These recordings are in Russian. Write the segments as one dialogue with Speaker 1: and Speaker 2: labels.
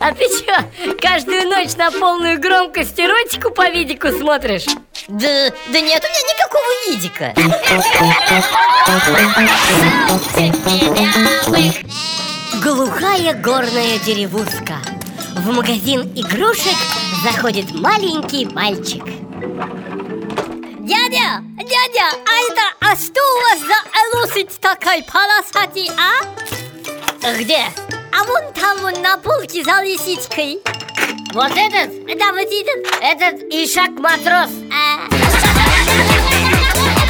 Speaker 1: А ты чё, каждую ночь на полную громкость эротику по видику смотришь?
Speaker 2: Да, да нет у меня никакого видика
Speaker 1: Глухая горная деревушка В магазин игрушек заходит маленький мальчик
Speaker 2: Дядя, дядя, а это, а что у вас за лошадь такая полосатый, а?
Speaker 1: Где?
Speaker 2: А вон там вон на полке за лисичкой
Speaker 1: Вот этот?
Speaker 2: Да, вот этот
Speaker 1: Этот Ишак Матрос
Speaker 2: а,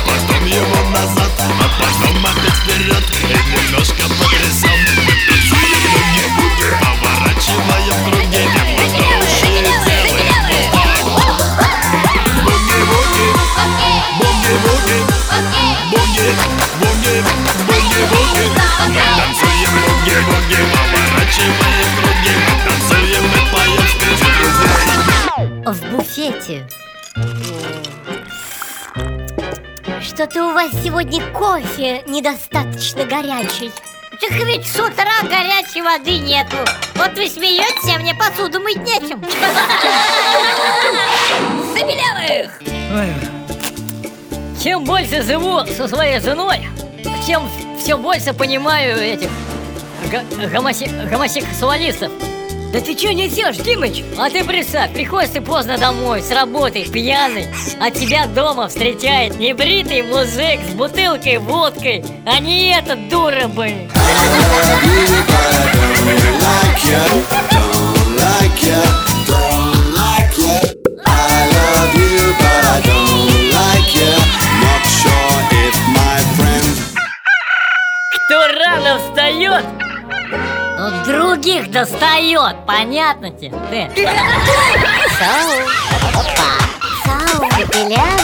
Speaker 3: Потом его назад, а потом опять вперед И немножко потрясем Ноги, ноги, поворачиваем круги И в ладоши делаем вот так Буги-буги, буги-буги Буги, буги, буги-буги Мы танцуем буги-буги,
Speaker 1: В буфете. Что-то у вас сегодня кофе недостаточно горячий?
Speaker 2: Так ведь с утра горячей воды нету. Вот вы смеетесь, а мне посуду мыть нечем. Забелявых!
Speaker 1: Чем больше живу со своей женой, тем все больше понимаю этих го- гомосе- гомосексуалистов. Да ты что несешь, Димыч? А ты представь, приходишь ты поздно домой, с работы, пьяный, а тебя дома встречает небритый мужик с бутылкой водкой, а не этот дура, блин. Кто рано встает, других достает, понятно тебе? Ты?
Speaker 2: Сау, опа, сау, Забелявых